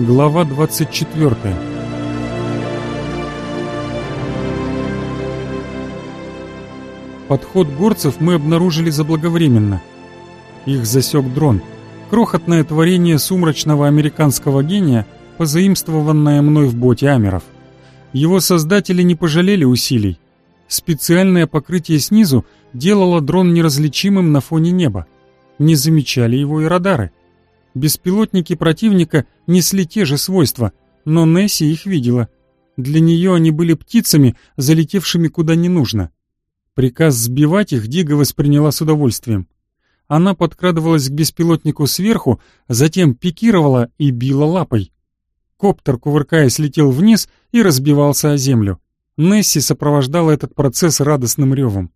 Глава 24 Подход горцев мы обнаружили заблаговременно. Их засек дрон. Крохотное творение сумрачного американского гения, позаимствованное мной в боте Амеров. Его создатели не пожалели усилий. Специальное покрытие снизу делало дрон неразличимым на фоне неба. Не замечали его и радары. Беспилотники противника несли те же свойства, но Несси их видела. Для нее они были птицами, залетевшими куда не нужно. Приказ сбивать их Дига восприняла с удовольствием. Она подкрадывалась к беспилотнику сверху, затем пикировала и била лапой. Коптер, кувыркаясь, летел вниз и разбивался о землю. Несси сопровождала этот процесс радостным ревом.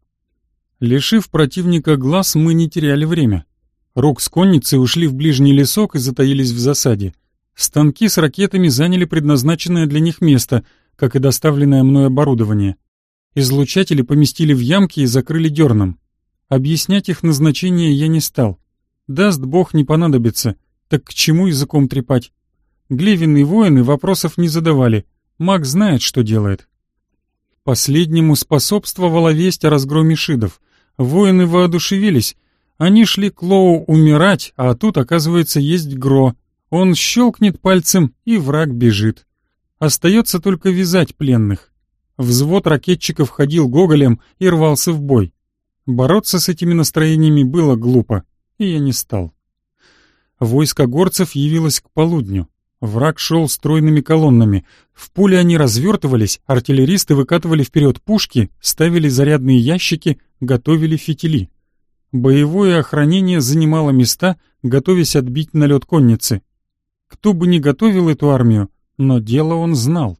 Лишив противника глаз, мы не теряли время. Рук с конницей ушли в ближний лесок и затаились в засаде. Станки с ракетами заняли предназначенное для них место, как и доставленное мной оборудование. Излучатели поместили в ямки и закрыли дерном. Объяснять их назначение я не стал. Даст бог не понадобится, так к чему языком трепать? Глевин воины вопросов не задавали, маг знает, что делает. Последнему способствовала весть о разгроме шидов. Воины воодушевились, они шли к Лоу умирать, а тут, оказывается, есть Гро. Он щелкнет пальцем, и враг бежит. Остается только вязать пленных. Взвод ракетчиков ходил гоголем и рвался в бой. Бороться с этими настроениями было глупо, и я не стал. Войско горцев явилось к полудню. Враг шел стройными колоннами. В пуле они развертывались, артиллеристы выкатывали вперед пушки, ставили зарядные ящики, готовили фитили. Боевое охранение занимало места, готовясь отбить налет конницы. Кто бы ни готовил эту армию, но дело он знал.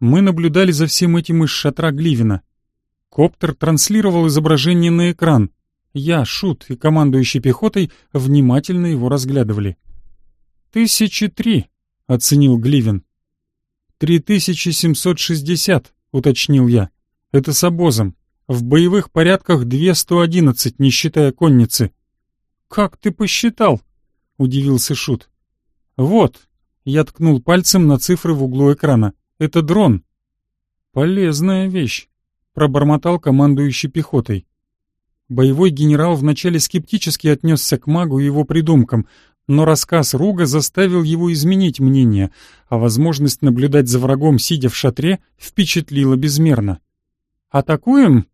Мы наблюдали за всем этим из шатра Гливина. Коптер транслировал изображение на экран. Я, Шут и командующий пехотой внимательно его разглядывали. «Тысячи три», — оценил Гливин. «Три тысячи семьсот шестьдесят», — уточнил я. «Это с обозом. В боевых порядках 211, не считая конницы. «Как ты посчитал?» — удивился Шут. «Вот», — я ткнул пальцем на цифры в углу экрана. «Это дрон». «Полезная вещь», — пробормотал командующий пехотой. Боевой генерал вначале скептически отнесся к магу и его придумкам, но рассказ Руга заставил его изменить мнение, а возможность наблюдать за врагом, сидя в шатре, впечатлила безмерно. «Атакуем?» —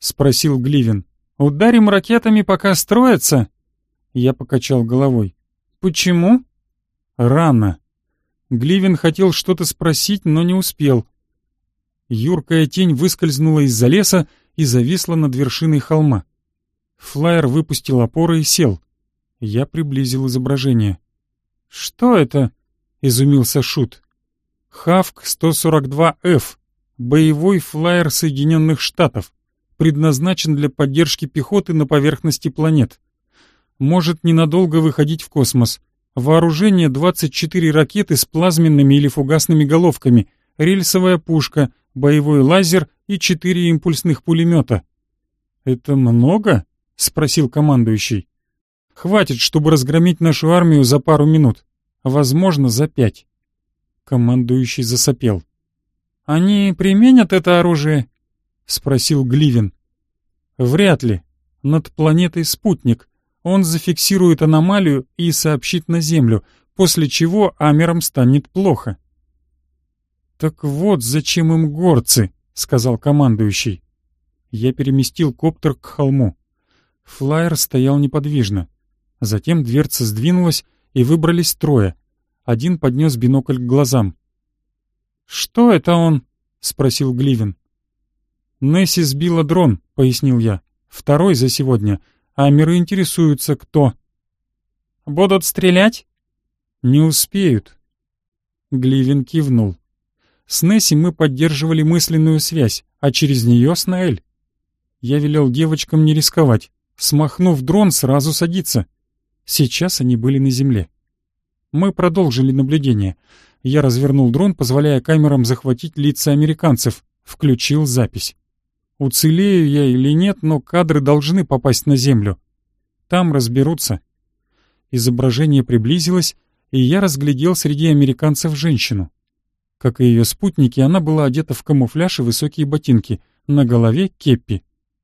спросил Гливин. «Ударим ракетами, пока строятся?» Я покачал головой. «Почему?» «Рано». Гливин хотел что-то спросить, но не успел. Юркая тень выскользнула из-за леса и зависла над вершиной холма. Флайер выпустил опоры и сел. Я приблизил изображение. «Что это?» — изумился Шут. «Хавк-142Ф. Боевой флайер Соединенных Штатов предназначен для поддержки пехоты на поверхности планет. Может ненадолго выходить в космос. Вооружение 24 ракеты с плазменными или фугасными головками, рельсовая пушка, боевой лазер и 4 импульсных пулемета. «Это много?» — спросил командующий. «Хватит, чтобы разгромить нашу армию за пару минут. Возможно, за пять». Командующий засопел. «Они применят это оружие?» — спросил Гливин. «Вряд ли. Над планетой спутник. Он зафиксирует аномалию и сообщит на Землю, после чего Амерам станет плохо». «Так вот зачем им горцы», — сказал командующий. Я переместил коптер к холму. Флайер стоял неподвижно. Затем дверца сдвинулась, и выбрались трое. Один поднес бинокль к глазам. «Что это он?» — спросил Гливин. «Несси сбила дрон», — пояснил я. «Второй за сегодня. А миры интересуются, кто». «Будут стрелять?» «Не успеют». Гливин кивнул. С Несси мы поддерживали мысленную связь, а через нее с Наэль. Я велел девочкам не рисковать. Смахнув дрон, сразу садиться. Сейчас они были на земле. Мы продолжили наблюдение. Я развернул дрон, позволяя камерам захватить лица американцев. Включил запись. Уцелею я или нет, но кадры должны попасть на землю. Там разберутся. Изображение приблизилось, и я разглядел среди американцев женщину. Как и ее спутники, она была одета в камуфляж и высокие ботинки, на голове кеппи.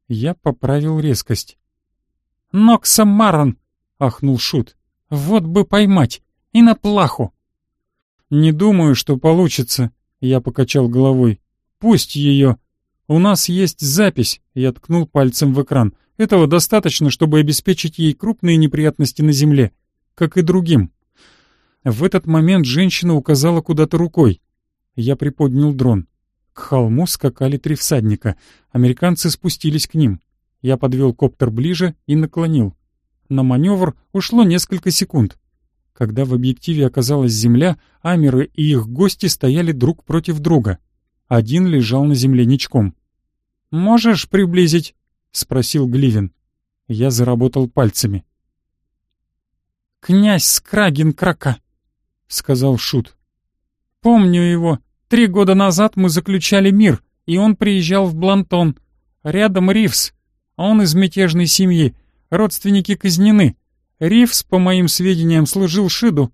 Я поправил резкость. «Нокса Марон!» — ахнул Шут. «Вот бы поймать! И на плаху!» «Не думаю, что получится», — я покачал головой. «Пусть ее. У нас есть запись», — я ткнул пальцем в экран. «Этого достаточно, чтобы обеспечить ей крупные неприятности на земле, как и другим». В этот момент женщина указала куда-то рукой. Я приподнял дрон. К холму скакали три всадника. Американцы спустились к ним. Я подвел коптер ближе и наклонил. На маневр ушло несколько секунд. Когда в объективе оказалась земля, Амеры и их гости стояли друг против друга. Один лежал на земле ничком. «Можешь приблизить?» — спросил Гливин. Я заработал пальцами. «Князь Скрагин Крака», — сказал Шут. «Помню его. Три года назад мы заключали мир, и он приезжал в Блантон. Рядом Ривс. Он из мятежной семьи. Родственники казнены. Ривс, по моим сведениям, служил Шиду».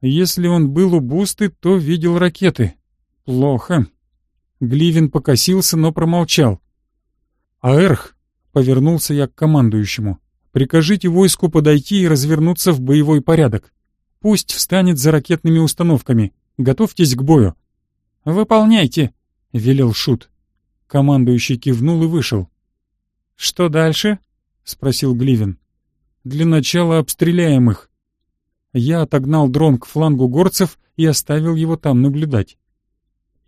«Если он был у Бусты, то видел ракеты. Плохо». Гливин покосился, но промолчал. «Аэрх», — повернулся я к командующему, — «прикажите войску подойти и развернуться в боевой порядок». Пусть встанет за ракетными установками. Готовьтесь к бою». «Выполняйте», — велел Шут. Командующий кивнул и вышел. «Что дальше?» — спросил Гливин. «Для начала обстреляем их». Я отогнал дрон к флангу горцев и оставил его там наблюдать.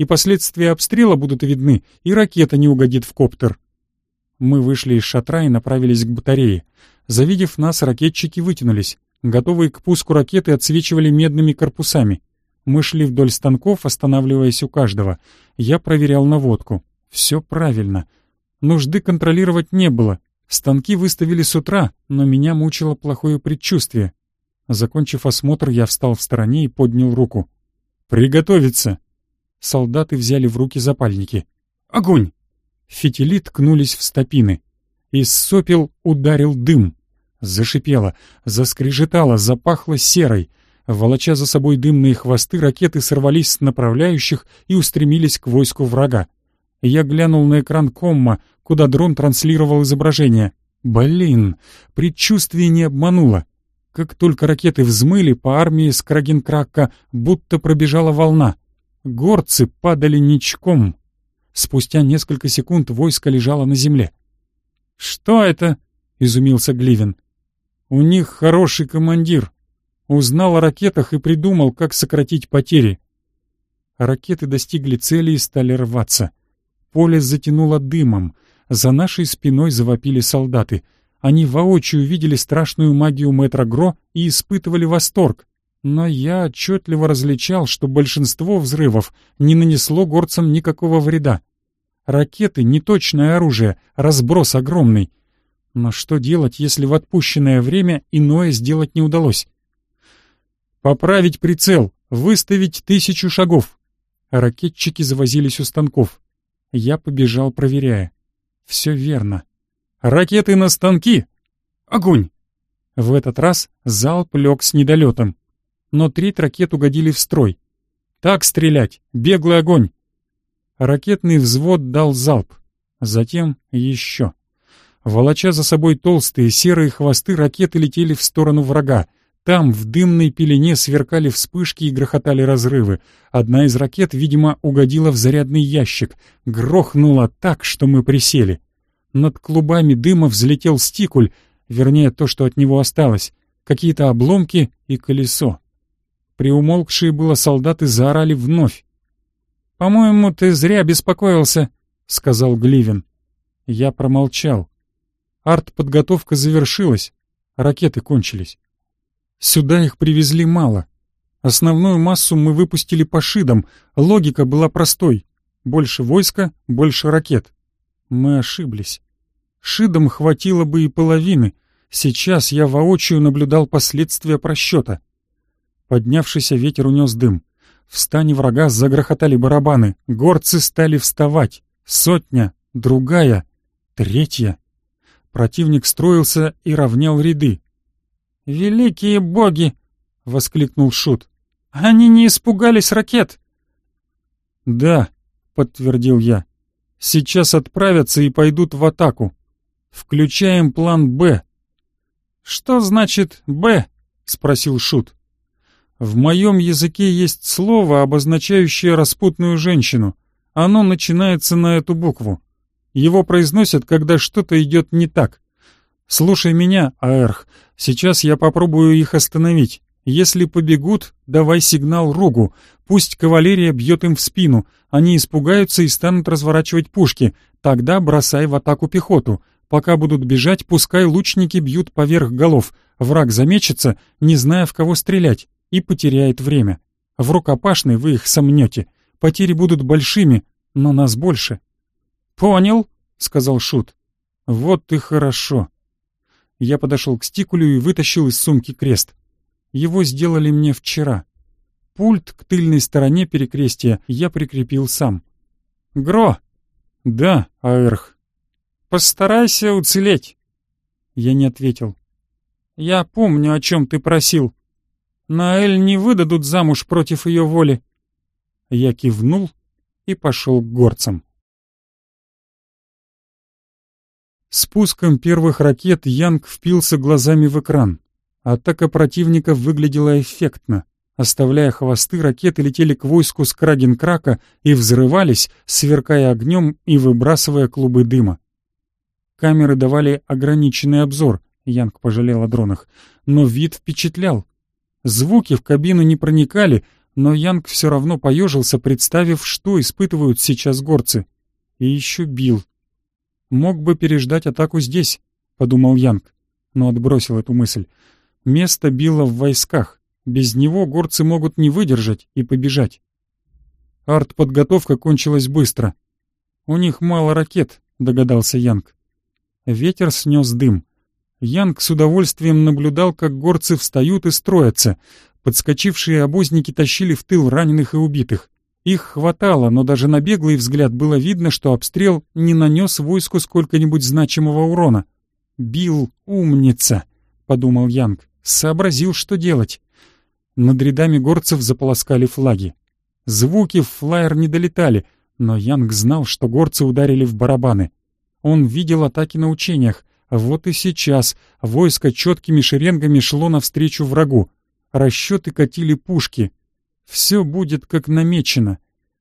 И последствия обстрела будут видны, и ракета не угодит в коптер. Мы вышли из шатра и направились к батарее. Завидев нас, ракетчики вытянулись. Готовые к пуску ракеты отсвечивали медными корпусами. Мы шли вдоль станков, останавливаясь у каждого. Я проверял наводку. Все правильно. Нужды контролировать не было. Станки выставили с утра, но меня мучило плохое предчувствие. Закончив осмотр, я встал в стороне и поднял руку. «Приготовиться!» Солдаты взяли в руки запальники. «Огонь!» Фитили ткнулись в стопины. Из сопел ударил дым. Зашипело, заскрежетало, запахло серой. Волоча за собой дымные хвосты, ракеты сорвались с направляющих и устремились к войску врага. Я глянул на экран комма, куда дрон транслировал изображение. Блин, предчувствие не обмануло. Как только ракеты взмыли, по армии Скрагенкрака будто пробежала волна. Горцы падали ничком. Спустя несколько секунд войско лежало на земле. «Что это?» — изумился Гливен. У них хороший командир. Узнал о ракетах и придумал, как сократить потери. Ракеты достигли цели и стали рваться. Поле затянуло дымом. За нашей спиной завопили солдаты. Они воочию видели страшную магию мэтра Гро и испытывали восторг. Но я отчетливо различал, что большинство взрывов не нанесло горцам никакого вреда. Ракеты — неточное оружие, разброс огромный — но что делать, если в отпущенное время иное сделать не удалось? «Поправить прицел! Выставить тысячу шагов!» Ракетчики завозились у станков. Я побежал, проверяя. Все верно. «Ракеты на станки! Огонь!» В этот раз залп лег с недолетом. Но треть ракет угодили в строй. «Так стрелять! Беглый огонь!» Ракетный взвод дал залп. Затем еще. Волоча за собой толстые серые хвосты, ракеты летели в сторону врага. Там, в дымной пелене, сверкали вспышки и грохотали разрывы. Одна из ракет, видимо, угодила в зарядный ящик. Грохнула так, что мы присели. Над клубами дыма взлетел стикуль, вернее, то, что от него осталось. Какие-то обломки и колесо. Приумолкшие было солдаты заорали вновь. «По-моему, ты зря беспокоился», — сказал Гливен. Я промолчал. Артподготовка завершилась, ракеты кончились. Сюда их привезли мало. Основную массу мы выпустили по шидам, логика была простой. Больше войска, больше ракет. Мы ошиблись. Шидам хватило бы и половины. Сейчас я воочию наблюдал последствия просчета. Поднявшийся ветер унес дым. В стане врага загрохотали барабаны. Горцы стали вставать. Сотня, другая, третья. Противник строился и равнял ряды. «Великие боги!» —— воскликнул Шут. «Они не испугались ракет!» «Да», — подтвердил я. «Сейчас отправятся и пойдут в атаку. Включаем план «Б». «Что значит «Б»?» — спросил Шут. «В моем языке есть слово, обозначающее распутную женщину. Оно начинается на эту букву. Его произносят, когда что-то идет не так. Слушай меня, Аэрх, сейчас я попробую их остановить. Если побегут, давай сигнал Ругу. Пусть кавалерия бьет им в спину. Они испугаются и станут разворачивать пушки. Тогда бросай в атаку пехоту. Пока будут бежать, пускай лучники бьют поверх голов. Враг замечется, не зная, в кого стрелять, и потеряет время. В рукопашной вы их сомнете. Потери будут большими, но нас больше. «Понял», — сказал Шут. «Вот и хорошо». Я подошел к стикулю и вытащил из сумки крест. Его сделали мне вчера. Пульт к тыльной стороне перекрестия я прикрепил сам. «Гро!» «Да, Аэрх». «Постарайся уцелеть». Я не ответил. «Я помню, о чем ты просил. Наэль не выдадут замуж против ее воли». Я кивнул и пошел к горцам. Спуском первых ракет Янг впился глазами в экран. Атака противника выглядела эффектно. Оставляя хвосты, ракеты летели к войску с Крагенкрака и взрывались, сверкая огнем и выбрасывая клубы дыма. Камеры давали ограниченный обзор, Янг пожалел о дронах, но вид впечатлял. Звуки в кабину не проникали, но Янг все равно поежился, представив, что испытывают сейчас горцы. И еще бил. Мог бы переждать атаку здесь, подумал Янг, но отбросил эту мысль. Место било в войсках. Без него горцы могут не выдержать и побежать. Артподготовка кончилась быстро. «У них мало ракет», — догадался Янг. Ветер снес дым. Янг с удовольствием наблюдал, как горцы встают и строятся. Подскочившие обозники тащили в тыл раненых и убитых. Их хватало, но даже на беглый взгляд было видно, что обстрел не нанес войску сколько-нибудь значимого урона. «Бил умница», — подумал Янг сообразил, что делать. Над рядами горцев заполоскали флаги. Звуки в флайер не долетали, но Янг знал, что горцы ударили в барабаны. Он видел атаки на учениях. Вот и сейчас войско четкими шеренгами шло навстречу врагу. Расчеты катили пушки. Все будет как намечено.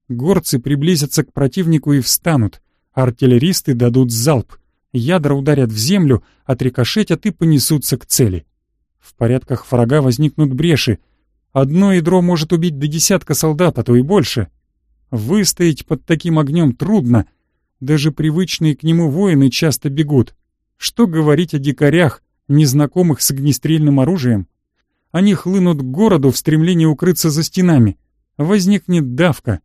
Горцы приблизятся к противнику и встанут. Артиллеристы дадут залп. Ядра ударят в землю, отрикошетят и понесутся к цели. В порядках врага возникнут бреши. Одно ядро может убить до десятка солдат, а то и больше. Выстоять под таким огнем трудно. Даже привычные к нему воины часто бегут. Что говорить о дикарях, незнакомых с огнестрельным оружием? Они хлынут к городу в стремлении укрыться за стенами. Возникнет давка.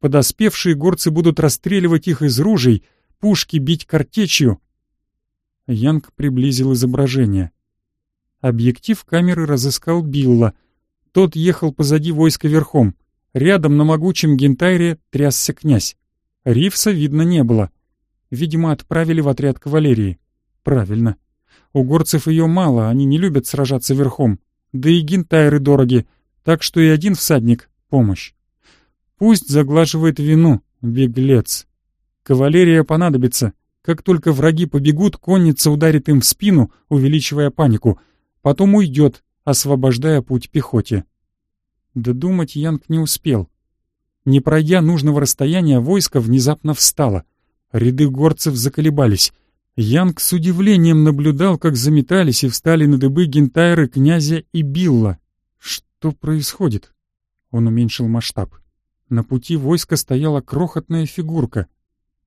Подоспевшие горцы будут расстреливать их из ружей, пушки бить картечью. Янг приблизил изображение. Объектив камеры разыскал Билла. Тот ехал позади войска верхом. Рядом на могучем гентайре трясся князь. Ривса видно не было. Видимо, отправили в отряд кавалерии. Правильно. У горцев ее мало, они не любят сражаться верхом. Да и гентайры дороги, так что и один всадник — помощь. Пусть заглаживает вину, беглец. Кавалерия понадобится. Как только враги побегут, конница ударит им в спину, увеличивая панику — Потом уйдет, освобождая путь пехоте. Додумать Янг не успел. Не пройдя нужного расстояния, войско внезапно встало. Ряды горцев заколебались. Янг с удивлением наблюдал, как заметались и встали на дыбы гентайры князя и Билла. Что происходит? Он уменьшил масштаб. На пути войска стояла крохотная фигурка.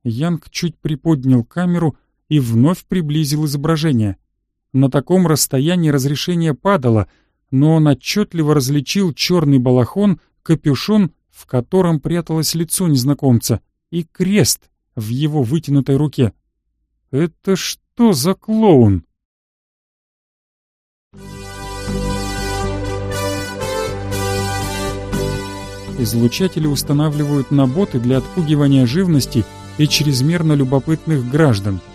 Янг чуть приподнял камеру и вновь приблизил изображение. На таком расстоянии разрешение падало, но он отчетливо различил черный балахон, капюшон, в котором пряталось лицо незнакомца, и крест в его вытянутой руке. «Это что за клоун?» Излучатели устанавливают на боты для отпугивания живности и чрезмерно любопытных граждан —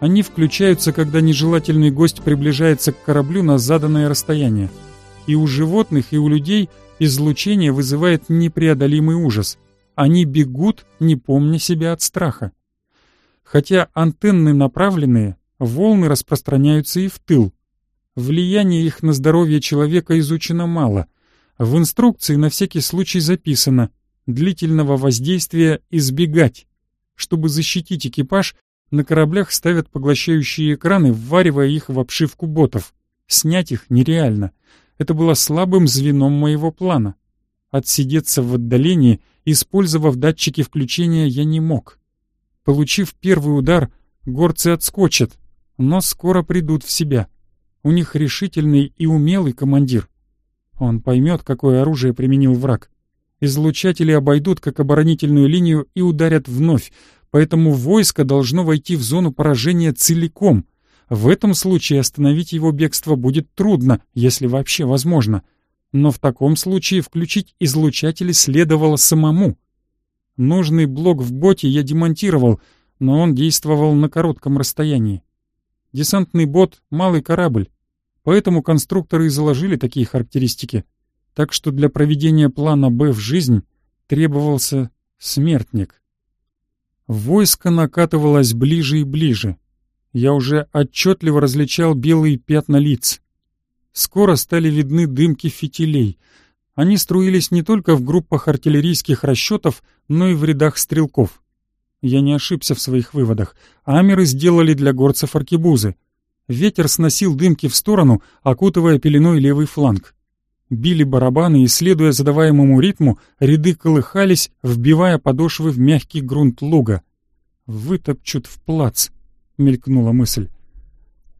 они включаются, когда нежелательный гость приближается к кораблю на заданное расстояние. И у животных, и у людей излучение вызывает непреодолимый ужас. Они бегут, не помня себя от страха. Хотя антенны направленные, волны распространяются и в тыл. Влияние их на здоровье человека изучено мало. В инструкции на всякий случай записано «длительного воздействия избегать». Чтобы защитить экипаж, на кораблях ставят поглощающие экраны, вваривая их в обшивку ботов. Снять их нереально. Это было слабым звеном моего плана. Отсидеться в отдалении, использовав датчики включения, я не мог. Получив первый удар, горцы отскочат, но скоро придут в себя. У них решительный и умелый командир. Он поймет, какое оружие применил враг. Излучатели обойдут как оборонительную линию и ударят вновь, поэтому войско должно войти в зону поражения целиком. В этом случае остановить его бегство будет трудно, если вообще возможно. Но в таком случае включить излучатели следовало самому. Нужный блок в боте я демонтировал, но он действовал на коротком расстоянии. Десантный бот — малый корабль, поэтому конструкторы и заложили такие характеристики. Так что для проведения плана «Б» в жизнь требовался смертник. Войско накатывалось ближе и ближе. Я уже отчетливо различал белые пятна лиц. Скоро стали видны дымки фитилей. Они струились не только в группах артиллерийских расчетов, но и в рядах стрелков. Я не ошибся в своих выводах. Амеры сделали для горцев аркебузы. Ветер сносил дымки в сторону, окутывая пеленой левый фланг. Били барабаны, и, следуя задаваемому ритму, ряды колыхались, вбивая подошвы в мягкий грунт луга. «Вытопчут в плац», — мелькнула мысль.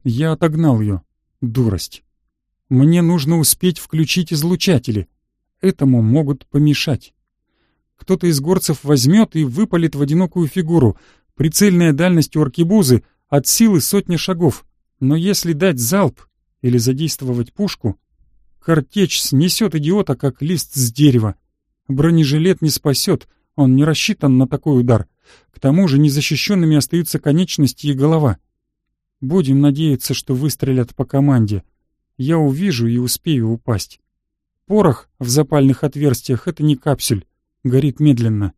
Я отогнал ее. Дурость. Мне нужно успеть включить излучатели. Этому могут помешать. Кто-то из горцев возьмет и выпалит в одинокую фигуру. Прицельная дальность у аркебузы от силы сотни шагов. Но если дать залп или задействовать пушку, картечь снесет идиота, как лист с дерева. Бронежилет не спасет, он не рассчитан на такой удар. К тому же незащищенными остаются конечности и голова. Будем надеяться, что выстрелят по команде. Я увижу и успею упасть. Порох в запальных отверстиях — это не капсюль горит медленно.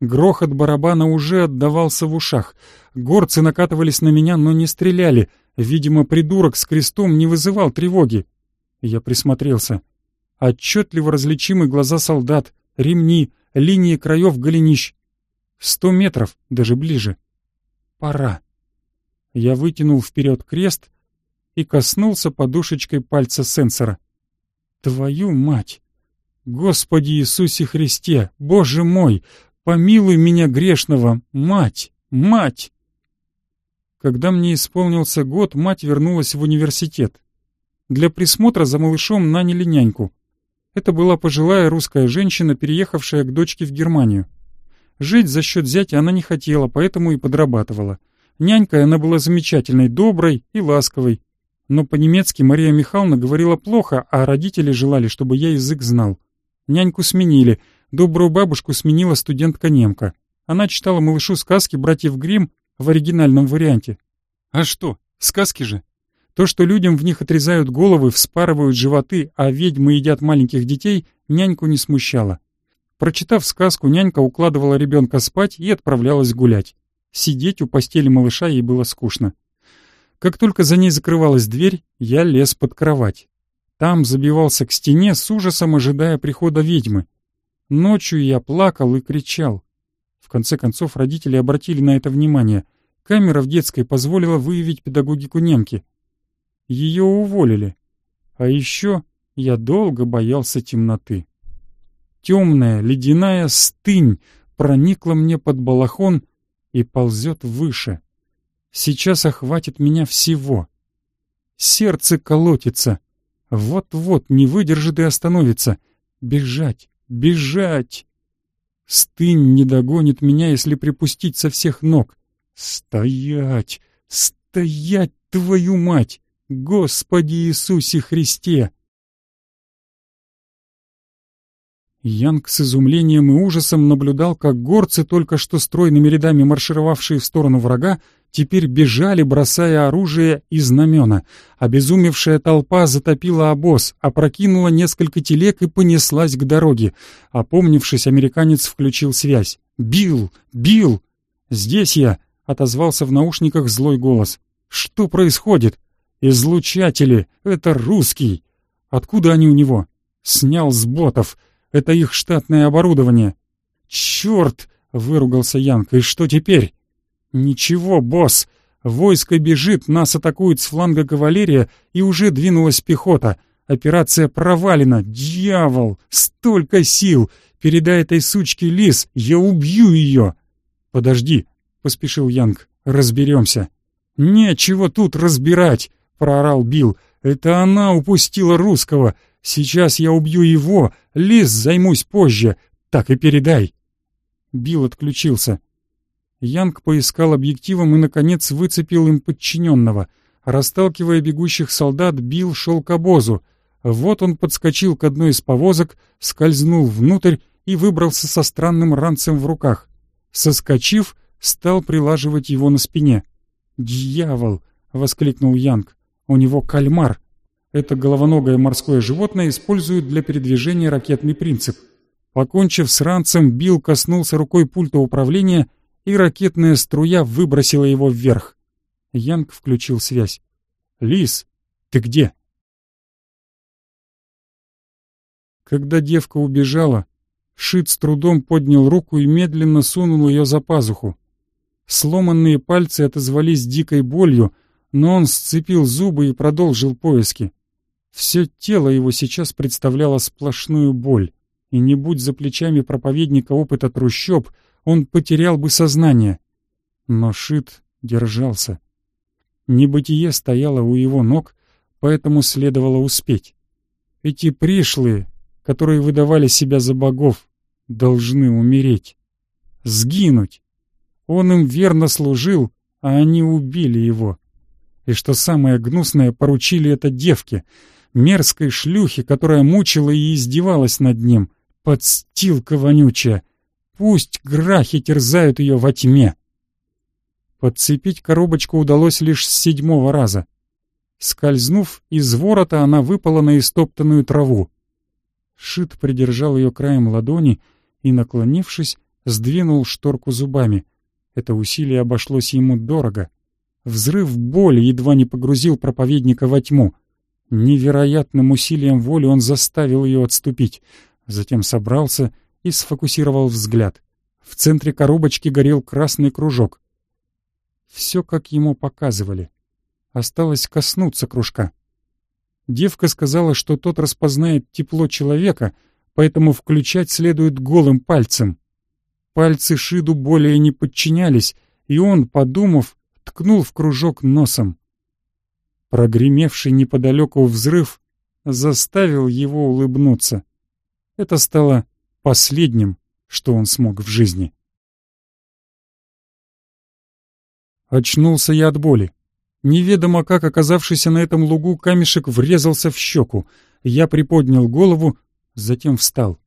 Грохот барабана уже отдавался в ушах. Горцы накатывались на меня, но не стреляли. Видимо, придурок с крестом не вызывал тревоги. Я присмотрелся. Отчетливо различимы глаза солдат, ремни, линии краев голенищ. Сто метров, даже ближе. Пора. Я вытянул вперед крест и коснулся подушечкой пальца сенсора. Твою мать! Господи Иисусе Христе, Боже мой, помилуй меня грешного, мать, мать! Когда мне исполнился год, мать вернулась в университет. Для присмотра за малышом наняли няньку. Это была пожилая русская женщина, переехавшая к дочке в Германию. Жить за счет зятя она не хотела, поэтому и подрабатывала. Нянькой она была замечательной, доброй и ласковой. Но по-немецки Мария Михайловна говорила плохо, а родители желали, чтобы я язык знал. Няньку сменили. Добрую бабушку сменила студентка-немка. Она читала малышу сказки братьев Гримм в оригинальном варианте. А что, сказки же? То, что людям в них отрезают головы, вспарывают животы, а ведьмы едят маленьких детей, няньку не смущало. Прочитав сказку, нянька укладывала ребенка спать и отправлялась гулять. Сидеть у постели малыша ей было скучно. Как только за ней закрывалась дверь, я лез под кровать. Там забивался к стене с ужасом, ожидая прихода ведьмы. Ночью я плакал и кричал. В конце концов родители обратили на это внимание. Камера в детской позволила выявить педагогику немки. Ее уволили. А еще я долго боялся темноты. Темная, ледяная стынь проникла мне под балахон и ползет выше. Сейчас охватит меня всего. Сердце колотится — вот-вот не выдержит и остановится. Бежать, бежать! Стынь не догонит меня, если припустить со всех ног. Стоять, стоять, твою мать! Господи Иисусе Христе! Янг с изумлением и ужасом наблюдал, как горцы, только что стройными рядами маршировавшие в сторону врага, теперь бежали, бросая оружие и знамена. Обезумевшая толпа затопила обоз, опрокинула несколько телег и понеслась к дороге. Опомнившись, американец включил связь. «Билл! Билл! Здесь я!» — отозвался в наушниках злой голос. «Что происходит?» «Излучатели! Это русский!» «Откуда они у него?» «Снял с ботов. Это их штатное оборудование». «Черт!» — выругался Янка. «И что теперь?» «Ничего, босс. Войско бежит, нас атакует с фланга кавалерия, и уже двинулась пехота. Операция провалена. Дьявол! Столько сил! Передай этой сучке лис, я убью ее!» «Подожди», — поспешил Янг. «Разберемся». «Нечего тут разбирать!» — проорал Билл. «Это она упустила русского. Сейчас я убью его, лис займусь позже. Так и передай». Билл отключился. Янг поискал объективом и, наконец, выцепил им подчиненного. Расталкивая бегущих солдат, Билл шел к обозу. Вот он подскочил к одной из повозок, скользнул внутрь и выбрался со странным ранцем в руках. Соскочив, стал прилаживать его на спине. «Дьявол!» — воскликнул Янг. «У него кальмар!» Это головоногое морское животное используют для передвижения ракетный принцип. Покончив с ранцем, Билл коснулся рукой пульта управления, и ракетная струя выбросила его вверх. Янг включил связь. «Лис, ты где?» Когда девка убежала, Шит с трудом поднял руку и медленно сунул ее за пазуху. Сломанные пальцы отозвались дикой болью, но он сцепил зубы и продолжил поиски. Все тело его сейчас представляло сплошную боль и не будь за плечами проповедника опыта трущоб, он потерял бы сознание. Но Шит держался. Небытие стояло у его ног, поэтому следовало успеть. Эти пришлые, которые выдавали себя за богов, должны умереть. Сгинуть. Он им верно служил, а они убили его. И что самое гнусное, поручили это девке, мерзкой шлюхе, которая мучила и издевалась над ним — Подстилка вонючая! Пусть грахи терзают ее во тьме! Подцепить коробочку удалось лишь с седьмого раза. Скользнув из ворота, она выпала на истоптанную траву. Шит придержал ее краем ладони и, наклонившись, сдвинул шторку зубами. Это усилие обошлось ему дорого. Взрыв боли едва не погрузил проповедника во тьму. Невероятным усилием воли он заставил ее отступить затем собрался и сфокусировал взгляд. В центре коробочки горел красный кружок. Все, как ему показывали. Осталось коснуться кружка. Девка сказала, что тот распознает тепло человека, поэтому включать следует голым пальцем. Пальцы Шиду более не подчинялись, и он, подумав, ткнул в кружок носом. Прогремевший неподалеку взрыв заставил его улыбнуться. Это стало последним, что он смог в жизни. Очнулся я от боли. Неведомо как оказавшийся на этом лугу камешек врезался в щеку. Я приподнял голову, затем встал.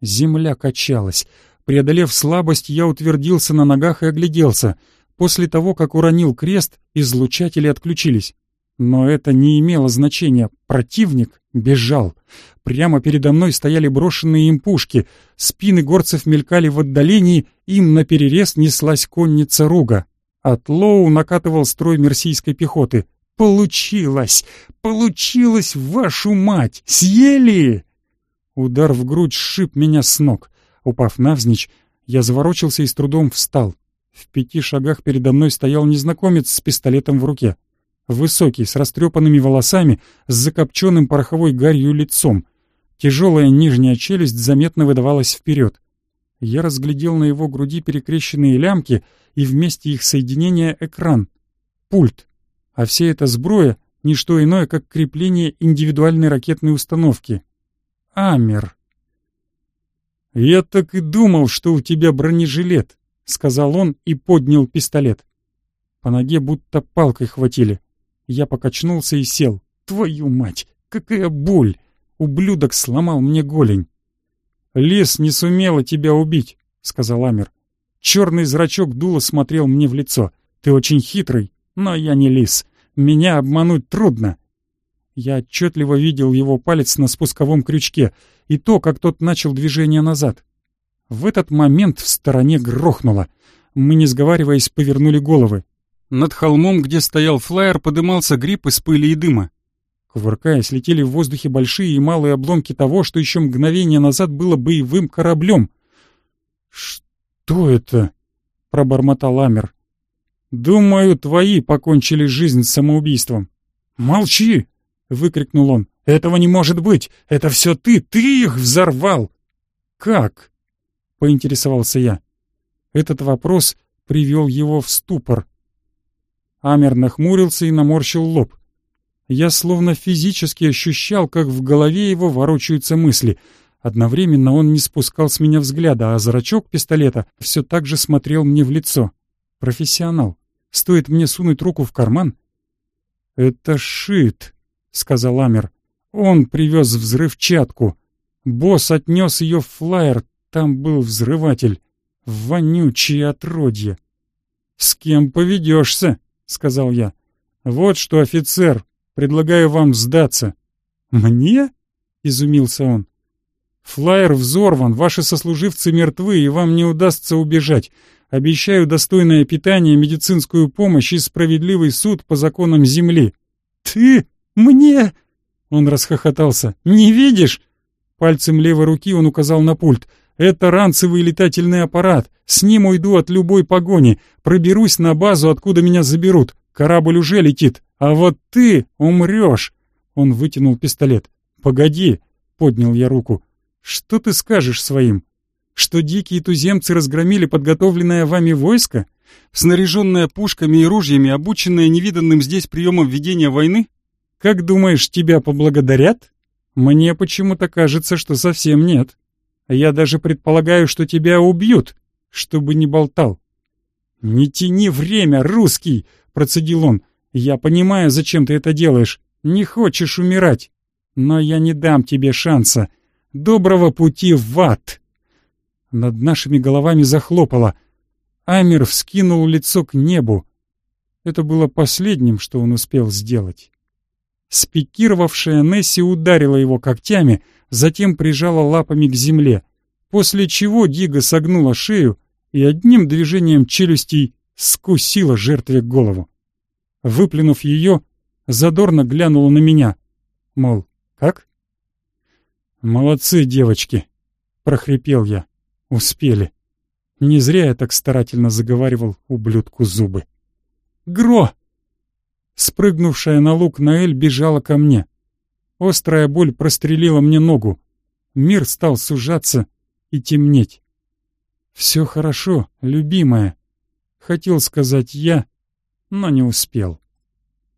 Земля качалась. Преодолев слабость, я утвердился на ногах и огляделся. После того, как уронил крест, излучатели отключились. Но это не имело значения. Противник бежал. Прямо передо мной стояли брошенные им пушки. Спины горцев мелькали в отдалении, им наперерез неслась конница Руга. От Лоу накатывал строй мерсийской пехоты. «Получилось! Получилось, вашу мать! Съели!» Удар в грудь сшиб меня с ног. Упав навзничь, я заворочился и с трудом встал. В пяти шагах передо мной стоял незнакомец с пистолетом в руке. Высокий, с растрепанными волосами, с закопченным пороховой гарью лицом. Тяжелая нижняя челюсть заметно выдавалась вперед. Я разглядел на его груди перекрещенные лямки и вместе их соединения экран. Пульт. А вся эта сброя — ничто иное, как крепление индивидуальной ракетной установки. Амер. «Я так и думал, что у тебя бронежилет», — сказал он и поднял пистолет. По ноге будто палкой хватили. Я покачнулся и сел. Твою мать, какая боль! Ублюдок сломал мне голень. «Лес не сумела тебя убить», — сказал Амер. Черный зрачок дула смотрел мне в лицо. Ты очень хитрый, но я не лис. Меня обмануть трудно. Я отчетливо видел его палец на спусковом крючке и то, как тот начал движение назад. В этот момент в стороне грохнуло. Мы, не сговариваясь, повернули головы. Над холмом, где стоял флайер, подымался гриб из пыли и дыма. Кувыркаясь, летели в воздухе большие и малые обломки того, что еще мгновение назад было боевым кораблем. «Что это?» — пробормотал Амер. «Думаю, твои покончили жизнь самоубийством». «Молчи!» — выкрикнул он. «Этого не может быть! Это все ты! Ты их взорвал!» «Как?» — поинтересовался я. Этот вопрос привел его в ступор. Амер нахмурился и наморщил лоб. Я словно физически ощущал, как в голове его ворочаются мысли. Одновременно он не спускал с меня взгляда, а зрачок пистолета все так же смотрел мне в лицо. Профессионал. Стоит мне сунуть руку в карман? «Это Шит», — сказал Амер. «Он привез взрывчатку. Босс отнес ее в флайер, там был взрыватель. Вонючие отродье». «С кем поведешься?» — сказал я. «Вот что, офицер, Предлагаю вам сдаться». «Мне?» — изумился он. «Флайер взорван, ваши сослуживцы мертвы, и вам не удастся убежать. Обещаю достойное питание, медицинскую помощь и справедливый суд по законам Земли». «Ты? Мне?» Он расхохотался. «Не видишь?» Пальцем левой руки он указал на пульт. «Это ранцевый летательный аппарат. С ним уйду от любой погони. Проберусь на базу, откуда меня заберут. Корабль уже летит. А вот ты умрешь!» Он вытянул пистолет. «Погоди!» — поднял я руку. «Что ты скажешь своим? Что дикие туземцы разгромили подготовленное вами войско? Снаряженное пушками и ружьями, обученное невиданным здесь приемом ведения войны? Как думаешь, тебя поблагодарят? Мне почему-то кажется, что совсем нет. Я даже предполагаю, что тебя убьют, чтобы не болтал». «Не тяни время, русский!» — процедил он. Я понимаю, зачем ты это делаешь. Не хочешь умирать. Но я не дам тебе шанса. Доброго пути в ад!» Над нашими головами захлопало. Амир вскинул лицо к небу. Это было последним, что он успел сделать. Спикировавшая Несси ударила его когтями, затем прижала лапами к земле, после чего Дига согнула шею и одним движением челюстей скусила жертве голову выплюнув ее, задорно глянула на меня. Мол, как? «Молодцы, девочки!» — прохрипел я. «Успели. Не зря я так старательно заговаривал ублюдку зубы». «Гро!» Спрыгнувшая на лук Наэль бежала ко мне. Острая боль прострелила мне ногу. Мир стал сужаться и темнеть. «Все хорошо, любимая», — хотел сказать я, но не успел.